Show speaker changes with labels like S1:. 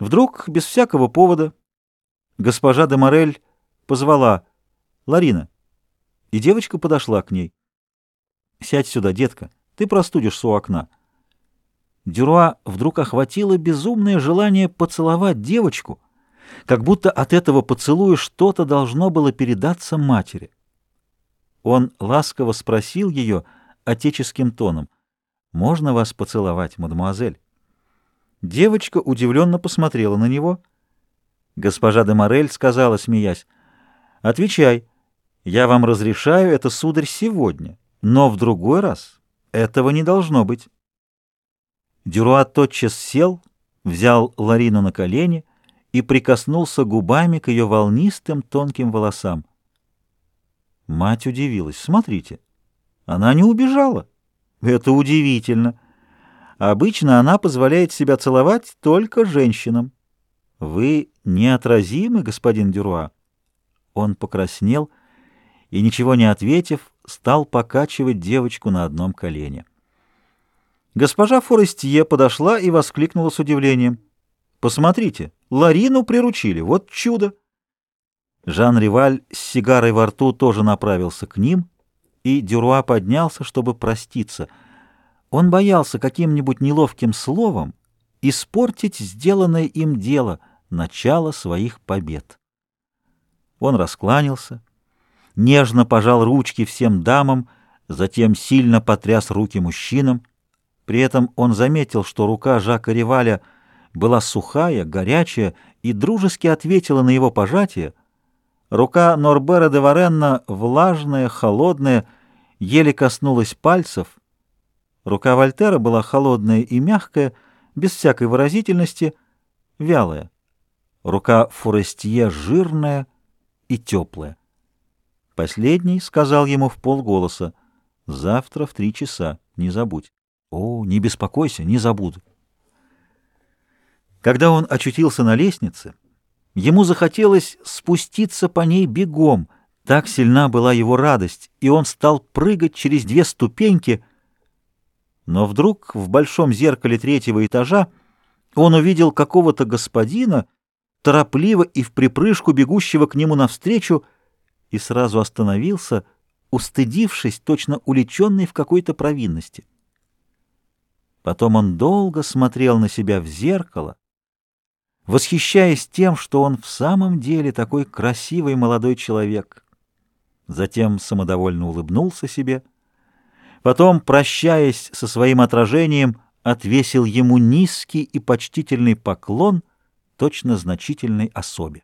S1: Вдруг, без всякого повода, госпожа де Морель позвала «Ларина», и девочка подошла к ней. «Сядь сюда, детка, ты простудишься у окна». Дюруа вдруг охватило безумное желание поцеловать девочку, как будто от этого поцелуя что-то должно было передаться матери. Он ласково спросил ее отеческим тоном, «Можно вас поцеловать, мадемуазель?» Девочка удивленно посмотрела на него. Госпожа де Морель сказала, смеясь, «Отвечай, я вам разрешаю это, сударь, сегодня, но в другой раз этого не должно быть». Дюруа тотчас сел, взял Ларину на колени и прикоснулся губами к ее волнистым тонким волосам. Мать удивилась. «Смотрите, она не убежала. Это удивительно». Обычно она позволяет себя целовать только женщинам. Вы неотразимы, господин Дюруа. Он покраснел и, ничего не ответив, стал покачивать девочку на одном колене. Госпожа Форестье подошла и воскликнула с удивлением. «Посмотрите, Ларину приручили, вот чудо!» Жан Риваль с сигарой во рту тоже направился к ним, и Дюруа поднялся, чтобы проститься — он боялся каким-нибудь неловким словом испортить сделанное им дело, начало своих побед. Он раскланялся, нежно пожал ручки всем дамам, затем сильно потряс руки мужчинам. При этом он заметил, что рука Жака Реваля была сухая, горячая и дружески ответила на его пожатие. Рука Норбера де Варенна, влажная, холодная, еле коснулась пальцев — Рука Вольтера была холодная и мягкая, без всякой выразительности, вялая. Рука Форестье жирная и теплая. Последний сказал ему в полголоса, «Завтра в три часа, не забудь». «О, не беспокойся, не забуду». Когда он очутился на лестнице, ему захотелось спуститься по ней бегом, так сильна была его радость, и он стал прыгать через две ступеньки — но вдруг в большом зеркале третьего этажа он увидел какого-то господина, торопливо и в припрыжку бегущего к нему навстречу, и сразу остановился, устыдившись, точно уличенный в какой-то провинности. Потом он долго смотрел на себя в зеркало, восхищаясь тем, что он в самом деле такой красивый молодой человек. Затем самодовольно улыбнулся себе — Потом, прощаясь со своим отражением, отвесил ему низкий и почтительный поклон, точно значительной особе.